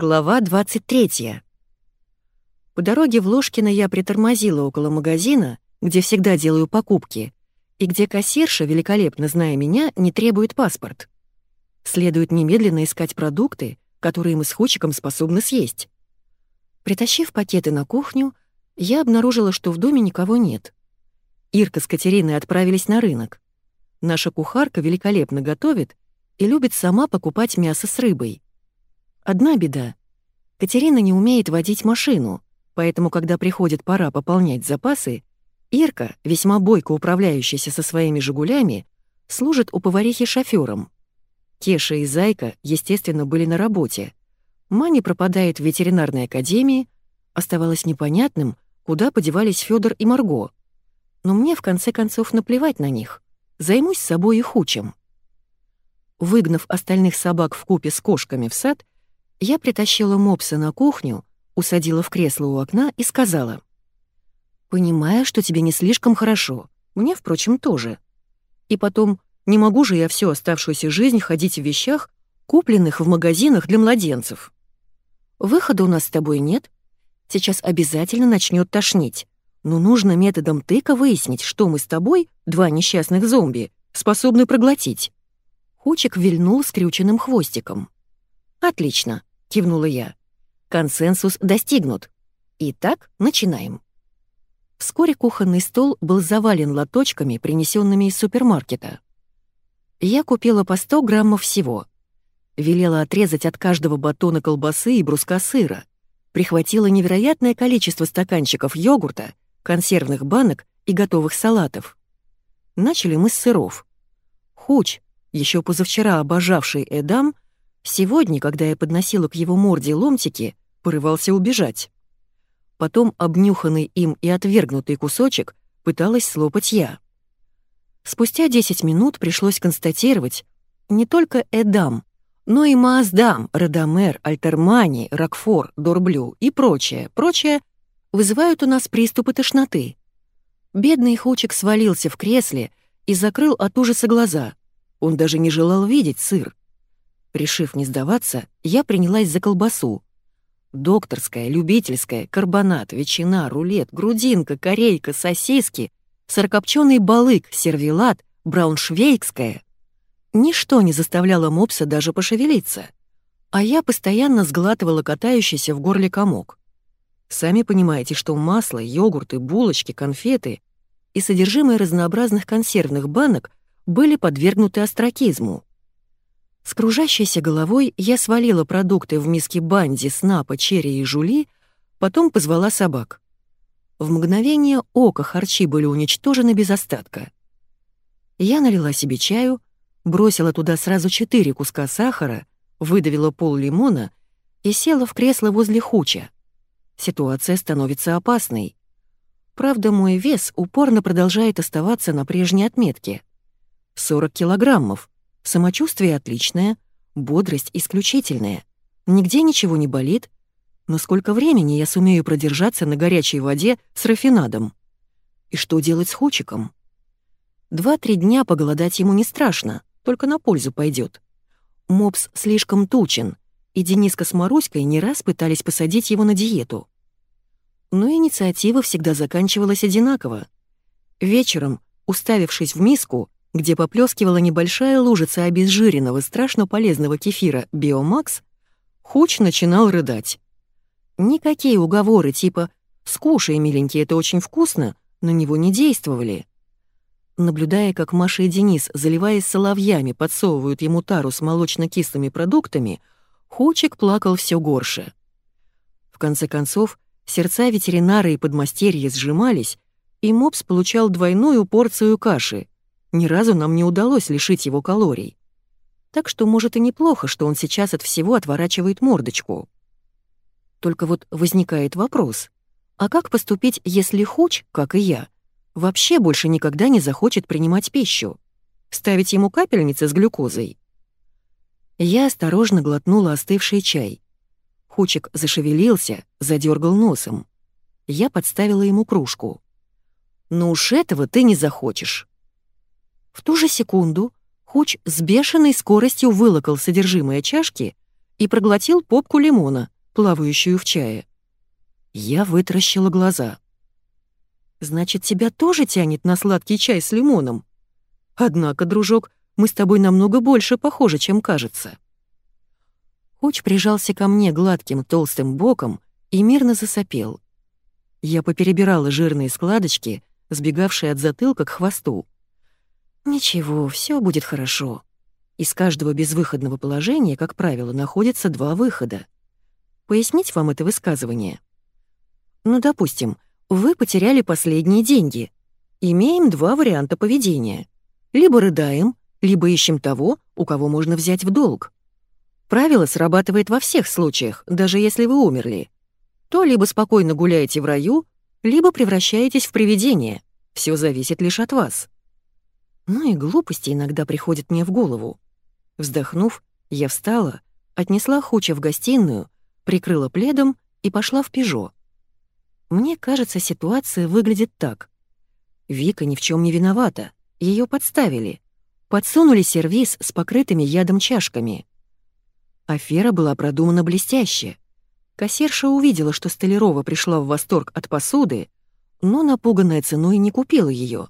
Глава 23. По дороге в Ложкино я притормозила около магазина, где всегда делаю покупки, и где кассирша, великолепно зная меня, не требует паспорт. Следует немедленно искать продукты, которые мы с Хучиком способны съесть. Притащив пакеты на кухню, я обнаружила, что в доме никого нет. Ирка с Катериной отправились на рынок. Наша кухарка великолепно готовит и любит сама покупать мясо с рыбой. Одна беда. Катерина не умеет водить машину, поэтому, когда приходит пора пополнять запасы, Ирка, весьма бойко управляющаяся со своими «Жигулями», служит у поварихи шофёром. Кеша и Зайка, естественно, были на работе. Маня пропадает в ветеринарной академии, оставалось непонятным, куда подевались Фёдор и Марго. Но мне, в конце концов, наплевать на них. Займусь собой и хучем. Выгнав остальных собак в купе с кошками в сад, я притащила мопса на кухню, усадила в кресло у окна и сказала. «Понимаю, что тебе не слишком хорошо. Мне, впрочем, тоже. И потом, не могу же я всю оставшуюся жизнь ходить в вещах, купленных в магазинах для младенцев. Выхода у нас с тобой нет. Сейчас обязательно начнет тошнить. Но нужно методом тыка выяснить, что мы с тобой, два несчастных зомби, способны проглотить». Хучик вильнул скрюченным хвостиком. «Отлично. — кивнула я. «Консенсус достигнут. Итак, начинаем». Вскоре кухонный стол был завален лоточками, принесенными из супермаркета. Я купила по 100 граммов всего. Велела отрезать от каждого батона колбасы и бруска сыра. Прихватила невероятное количество стаканчиков йогурта, консервных банок и готовых салатов. Начали мы с сыров. Хуч, еще позавчера обожавший Эдам, — Сегодня, когда я подносила к его морде ломтики, порывался убежать. Потом обнюханный им и отвергнутый кусочек пыталась слопать я. Спустя 10 минут пришлось констатировать, не только Эдам, но и Мааздам, Радамер, Альтермани, Рокфор, Дорблю и прочее, прочее вызывают у нас приступы тошноты. Бедный Хучик свалился в кресле и закрыл от ужаса глаза. Он даже не желал видеть сыр. Решив не сдаваться, я принялась за колбасу. Докторская, любительская, карбонат, ветчина, рулет, грудинка, корейка, сосиски, сырокопченый балык, сервелат, брауншвейгская. Ничто не заставляло мопса даже пошевелиться. А я постоянно сглатывала катающийся в горле комок. Сами понимаете, что масло, йогурты, булочки, конфеты и содержимое разнообразных консервных банок были подвергнуты астракизму. С кружащейся головой я свалила продукты в миски банди, снапа, черри и жули, потом позвала собак. В мгновение ока харчи были уничтожены без остатка. Я налила себе чаю, бросила туда сразу четыре куска сахара, выдавила пол лимона и села в кресло возле хуча. Ситуация становится опасной. Правда, мой вес упорно продолжает оставаться на прежней отметке. 40 килограммов — Самочувствие отличное, бодрость исключительная. Нигде ничего не болит. Но сколько времени я сумею продержаться на горячей воде с рафинадом? И что делать с Хучиком? Два-три дня поголодать ему не страшно, только на пользу пойдет. Мопс слишком тучен, и Дениска с Маруськой не раз пытались посадить его на диету. Но инициатива всегда заканчивалась одинаково. Вечером, уставившись в миску, где поплескивала небольшая лужица обезжиренного страшно полезного кефира «Биомакс», Хуч начинал рыдать. Никакие уговоры типа «Скушай, миленький, это очень вкусно» на него не действовали. Наблюдая, как Маша и Денис, заливаясь соловьями, подсовывают ему тару с молочно-кислыми продуктами, Хучик плакал все горше. В конце концов, сердца ветеринара и подмастерья сжимались, и мопс получал двойную порцию каши — ни разу нам не удалось лишить его калорий. Так что, может, и неплохо, что он сейчас от всего отворачивает мордочку. Только вот возникает вопрос, а как поступить, если Хуч, как и я, вообще больше никогда не захочет принимать пищу? Ставить ему капельницы с глюкозой? Я осторожно глотнула остывший чай. Хучик зашевелился, задергал носом. Я подставила ему кружку. «Ну уж этого ты не захочешь», в ту же секунду Хуч с бешеной скоростью вылокал содержимое чашки и проглотил попку лимона, плавающую в чае. Я вытаращила глаза. «Значит, тебя тоже тянет на сладкий чай с лимоном? Однако, дружок, мы с тобой намного больше похожи, чем кажется». Хуч прижался ко мне гладким толстым боком и мирно засопел. Я поперебирала жирные складочки, сбегавшие от затылка к хвосту. «Ничего, все будет хорошо». Из каждого безвыходного положения, как правило, находятся два выхода. Пояснить вам это высказывание? Ну, допустим, вы потеряли последние деньги. Имеем два варианта поведения. Либо рыдаем, либо ищем того, у кого можно взять в долг. Правило срабатывает во всех случаях, даже если вы умерли. То либо спокойно гуляете в раю, либо превращаетесь в привидение. Все зависит лишь от вас. Ну и глупости иногда приходят мне в голову. Вздохнув, я встала, отнесла Хуча в гостиную, прикрыла пледом и пошла в пижо. Мне кажется, ситуация выглядит так. Вика ни в чем не виновата, ее подставили. Подсунули сервиз с покрытыми ядом чашками. Афера была продумана блестяще. Кассирша увидела, что Столярова пришла в восторг от посуды, но, напуганная ценой, не купила ее.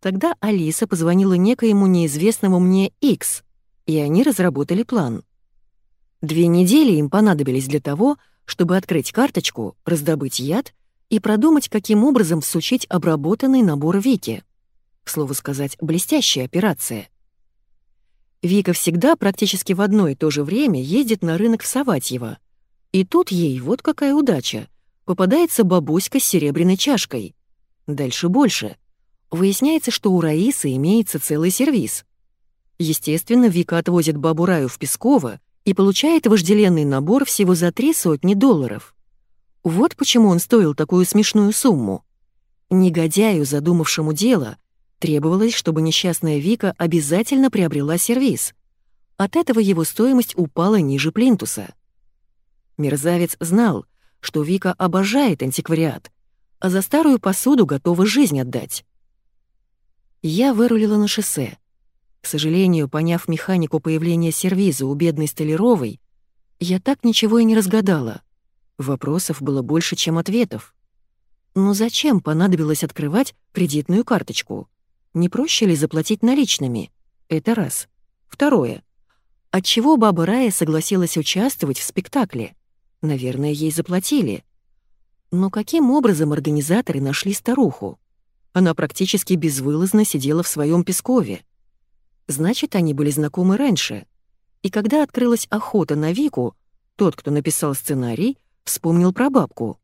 Тогда Алиса позвонила некоему неизвестному мне X, и они разработали план. Две недели им понадобились для того, чтобы открыть карточку, раздобыть яд и продумать, каким образом всучить обработанный набор Вики. К слову сказать, блестящая операция. Вика всегда практически в одно и то же время ездит на рынок в Саватьево. И тут ей вот какая удача. Попадается бабуська с серебряной чашкой. Дальше больше. Выясняется, что у Раисы имеется целый сервиз. Естественно, Вика отвозит бабу Раю в Песково и получает вожделенный набор всего за три сотни долларов. Вот почему он стоил такую смешную сумму. Негодяю, задумавшему дело, требовалось, чтобы несчастная Вика обязательно приобрела сервиз. От этого его стоимость упала ниже плинтуса. Мерзавец знал, что Вика обожает антиквариат, а за старую посуду готова жизнь отдать. Я вырулила на шоссе. К сожалению, поняв механику появления сервиза у бедной Столяровой, я так ничего и не разгадала. Вопросов было больше, чем ответов. Но зачем понадобилось открывать кредитную карточку? Не проще ли заплатить наличными? Это раз. Второе. Отчего баба Рая согласилась участвовать в спектакле? Наверное, ей заплатили. Но каким образом организаторы нашли старуху? Она практически безвылазно сидела в своем Пескове. Значит, они были знакомы раньше. И когда открылась охота на Вику, тот, кто написал сценарий, вспомнил про бабку.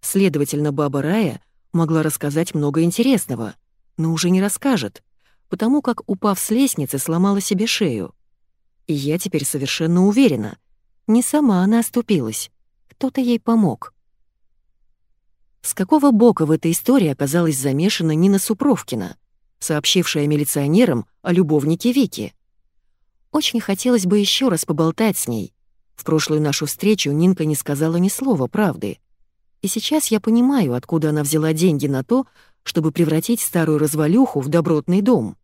Следовательно, баба Рая могла рассказать много интересного, но уже не расскажет, потому как, упав с лестницы, сломала себе шею. И я теперь совершенно уверена, не сама она оступилась, кто-то ей помог. Какого бока в этой истории оказалась замешана Нина Супровкина — сообщившая милиционерам о любовнике Вики. Очень хотелось бы еще раз поболтать с ней. В прошлую нашу встречу Нинка не сказала ни слова правды. И сейчас я понимаю, откуда она взяла деньги на то, чтобы превратить старую развалюху в добротный дом.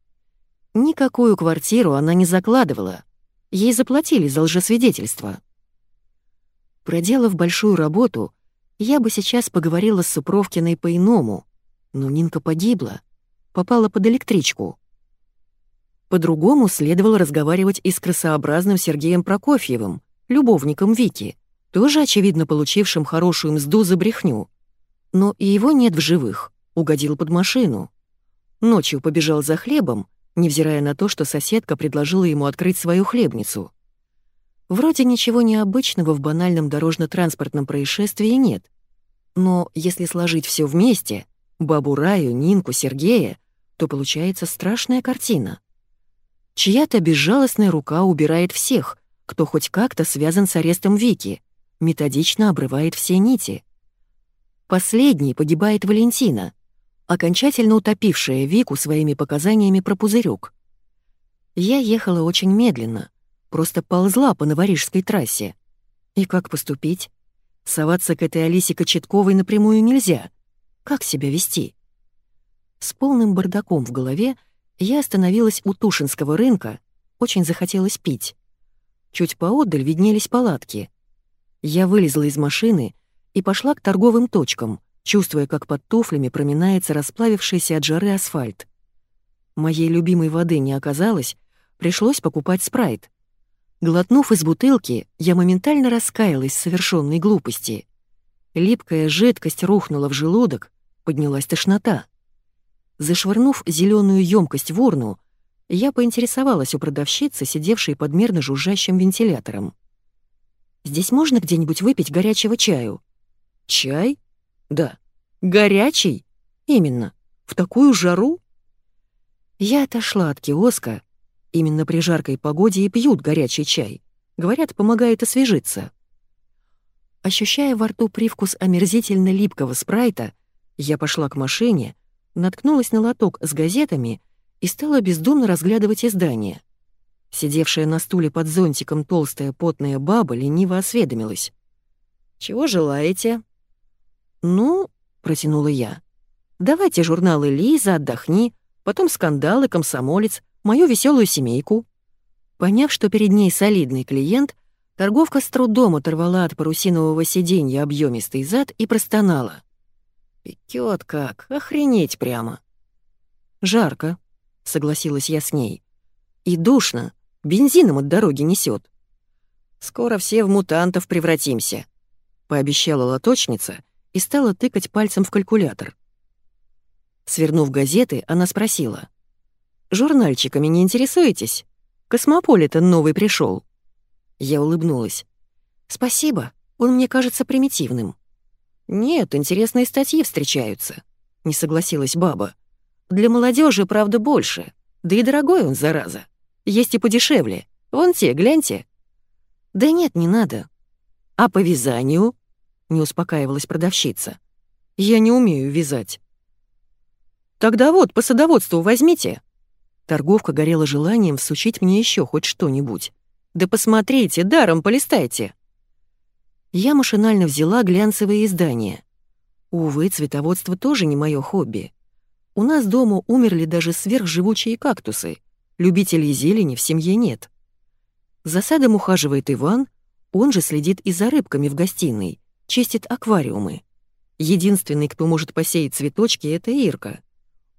Никакую квартиру она не закладывала. Ей заплатили за лжесвидетельство. Проделав большую работу, я бы сейчас поговорила с Супровкиной по-иному, но Нинка погибла — попала под электричку. По-другому следовало разговаривать и с красообразным Сергеем Прокофьевым, любовником Вики, тоже, очевидно, получившим хорошую мзду за брехню. Но и его нет в живых, угодил под машину. Ночью побежал за хлебом, невзирая на то, что соседка предложила ему открыть свою хлебницу. Вроде ничего необычного в банальном дорожно-транспортном происшествии нет. Но если сложить все вместе, бабу Раю, Нинку, Сергея, то получается страшная картина. Чья-то безжалостная рука убирает всех, кто хоть как-то связан с арестом Вики, методично обрывает все нити. Последней погибает Валентина, окончательно утопившая Вику своими показаниями про пузырек. Я ехала очень медленно, просто ползла по Новорижской трассе. И как поступить? Соваться к этой Алисе Кочетковой напрямую нельзя. Как себя вести? С полным бардаком в голове я остановилась у Тушинского рынка, очень захотелось пить. Чуть поодаль виднелись палатки. Я вылезла из машины и пошла к торговым точкам, чувствуя, как под туфлями проминается расплавившийся от жары асфальт. Моей любимой воды не оказалось, пришлось покупать спрайт. Глотнув из бутылки, я моментально раскаялась в совершенной глупости. Липкая жидкость рухнула в желудок, поднялась тошнота. Зашвырнув зеленую емкость в урну, я поинтересовалась у продавщицы, сидевшей под мерно жужжащим вентилятором. «Здесь можно где-нибудь выпить горячего чаю?» «Чай? Да. Горячий? Именно. В такую жару?» Я отошла от киоска. Именно при жаркой погоде и пьют горячий чай. Говорят, помогает освежиться. Ощущая во рту привкус омерзительно липкого спрайта, я пошла к машине, наткнулась на лоток с газетами и стала бездумно разглядывать издание. Сидевшая на стуле под зонтиком толстая потная баба лениво осведомилась. «Чего желаете?» «Ну», — протянула я, — «давайте журналы «Лиза», «Отдохни», потом «Скандалы», «Комсомолец», «Мою веселую семейку». Поняв, что перед ней солидный клиент, торговка с трудом оторвала от парусинового сиденья объемистый зад и простонала. «Пекёт как, охренеть прямо!» «Жарко», — согласилась я с ней. «И душно, бензином от дороги несет. «Скоро все в мутантов превратимся», — пообещала лоточница и стала тыкать пальцем в калькулятор. Свернув газеты, она спросила. «Журнальчиками не интересуетесь? Космополитен новый пришел. Я улыбнулась. «Спасибо, он мне кажется примитивным». «Нет, интересные статьи встречаются», — не согласилась баба. «Для молодежи, правда, больше. Да и дорогой он, зараза. Есть и подешевле. Вон те, гляньте». «Да нет, не надо». «А по вязанию?» — не успокаивалась продавщица. «Я не умею вязать». «Тогда вот, по садоводству возьмите». Торговка горела желанием всучить мне еще хоть что-нибудь. «Да посмотрите, даром полистайте». Я машинально взяла глянцевые издания. Увы, цветоводство тоже не мое хобби. У нас дома умерли даже сверхживучие кактусы. Любителей зелени в семье нет. За садом ухаживает Иван, он же следит и за рыбками в гостиной, чистит аквариумы. Единственный, кто может посеять цветочки, это Ирка.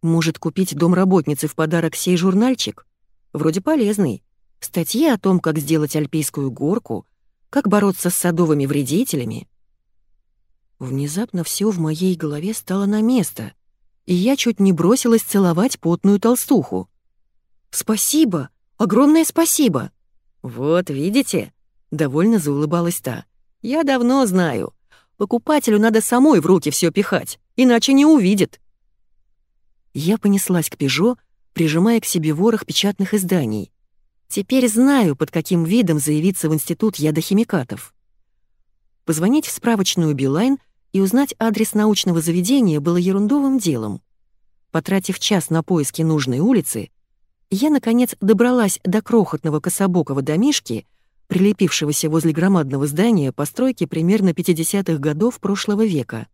Может купить домработнице в подарок сей журнальчик? Вроде полезный. Статьи о том, как сделать альпийскую горку, как бороться с садовыми вредителями. Внезапно все в моей голове стало на место, и я чуть не бросилась целовать потную толстуху. «Спасибо! Огромное спасибо!» «Вот, видите?» — довольно заулыбалась та. «Я давно знаю. Покупателю надо самой в руки все пихать, иначе не увидит». Я понеслась к «Пежо», прижимая к себе ворох печатных изданий. Теперь знаю, под каким видом заявиться в Институт ядохимикатов. Позвонить в справочную «Билайн» и узнать адрес научного заведения было ерундовым делом. Потратив час на поиски нужной улицы, я, наконец, добралась до крохотного кособокого домишки, прилепившегося возле громадного здания постройки примерно 50-х годов прошлого века.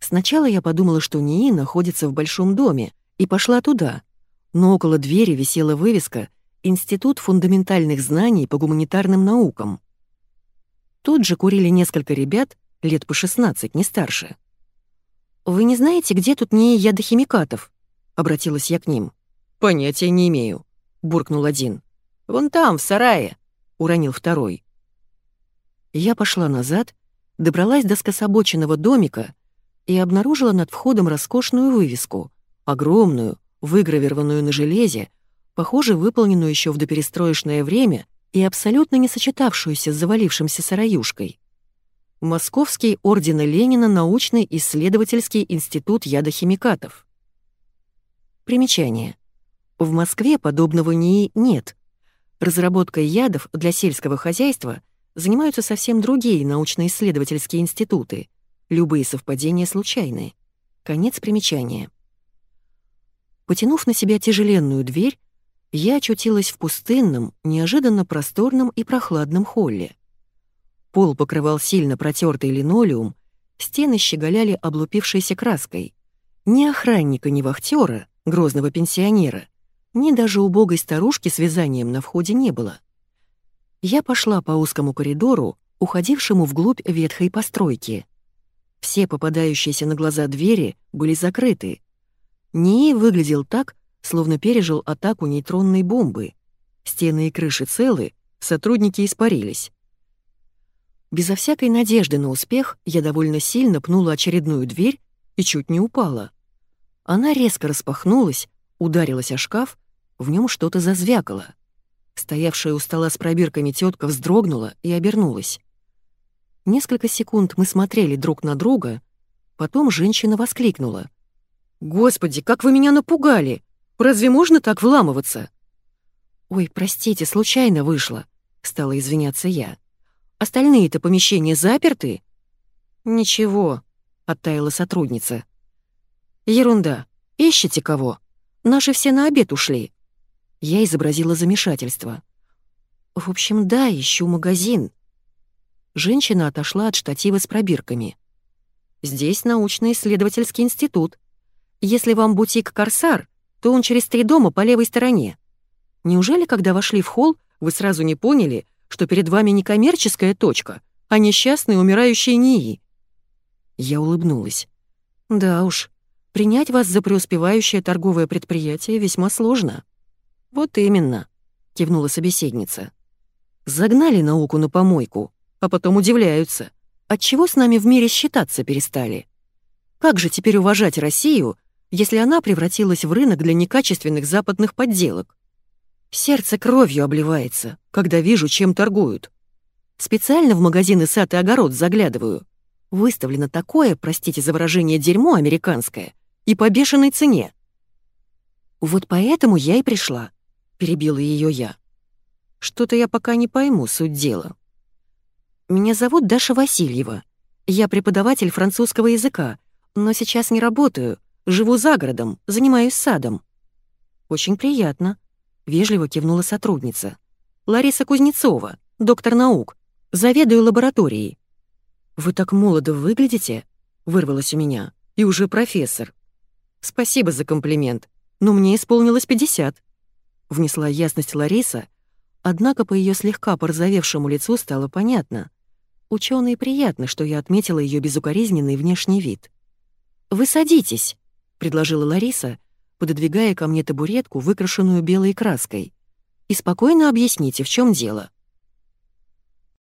Сначала я подумала, что НИИ находится в большом доме, и пошла туда, но около двери висела вывеска «Институт фундаментальных знаний по гуманитарным наукам». Тут же курили несколько ребят, лет по 16, не старше. «Вы не знаете, где тут НИИ ядохимикатов?» — обратилась я к ним. «Понятия не имею», — буркнул один. «Вон там, в сарае», — уронил второй. Я пошла назад, добралась до скособоченного домика и обнаружила над входом роскошную вывеску, огромную, выгравированную на железе, похоже, выполненную еще в доперестроечное время и абсолютно не сочетавшуюся с завалившимся сараюшкой. Московский ордена Ленина научный исследовательский институт ядохимикатов. Примечание. В Москве подобного НИИ нет. Разработкой ядов для сельского хозяйства занимаются совсем другие научно-исследовательские институты. Любые совпадения случайны. Конец примечания. Потянув на себя тяжеленную дверь, я очутилась в пустынном, неожиданно просторном и прохладном холле. Пол покрывал сильно протертый линолеум, стены щеголяли облупившейся краской. Ни охранника, ни вахтера, грозного пенсионера — ни даже убогой старушки с вязанием на входе не было. Я пошла по узкому коридору, уходившему вглубь ветхой постройки. Все попадающиеся на глаза двери были закрыты. НИИ выглядел так, словно пережил атаку нейтронной бомбы. Стены и крыши целы, сотрудники испарились. Безо всякой надежды на успех я довольно сильно пнула очередную дверь и чуть не упала. Она резко распахнулась, ударилась о шкаф, в нем что-то зазвякало. Стоявшая у стола с пробирками тетка вздрогнула и обернулась. Несколько секунд мы смотрели друг на друга, потом женщина воскликнула. «Господи, как вы меня напугали! Разве можно так вламываться?» «Ой, простите, случайно вышло», — стала извиняться я. «Остальные-то помещения заперты?» «Ничего», — оттаяла сотрудница. «Ерунда. Ищете кого? Наши все на обед ушли». Я изобразила замешательство. «В общем, да, ищу магазин», Женщина отошла от штатива с пробирками. «Здесь научно-исследовательский институт. Если вам бутик «Корсар», то он через три дома по левой стороне. Неужели, когда вошли в холл, вы сразу не поняли, что перед вами не коммерческая точка, а несчастный умирающий НИИ?» Я улыбнулась. «Да уж, принять вас за преуспевающее торговое предприятие весьма сложно». «Вот именно», — кивнула собеседница. «Загнали науку на помойку а потом удивляются, отчего с нами в мире считаться перестали. Как же теперь уважать Россию, если она превратилась в рынок для некачественных западных подделок? Сердце кровью обливается, когда вижу, чем торгуют. Специально в магазины «Сад и огород» заглядываю. Выставлено такое, простите за выражение, дерьмо американское, и по бешеной цене. «Вот поэтому я и пришла», — перебила ее я. «Что-то я пока не пойму суть дела». Меня зовут Даша Васильева. Я преподаватель французского языка, но сейчас не работаю, живу за городом, занимаюсь садом». «Очень приятно», — вежливо кивнула сотрудница. «Лариса Кузнецова, доктор наук, заведую лабораторией». «Вы так молодо выглядите», — вырвалось у меня, — «и уже профессор». «Спасибо за комплимент, но мне исполнилось 50», — внесла ясность Лариса, однако по ее слегка порозовевшему лицу стало понятно — Ученой приятно, что я отметила ее безукоризненный внешний вид. «Вы садитесь», — предложила Лариса, пододвигая ко мне табуретку, выкрашенную белой краской. «И спокойно объясните, в чем дело».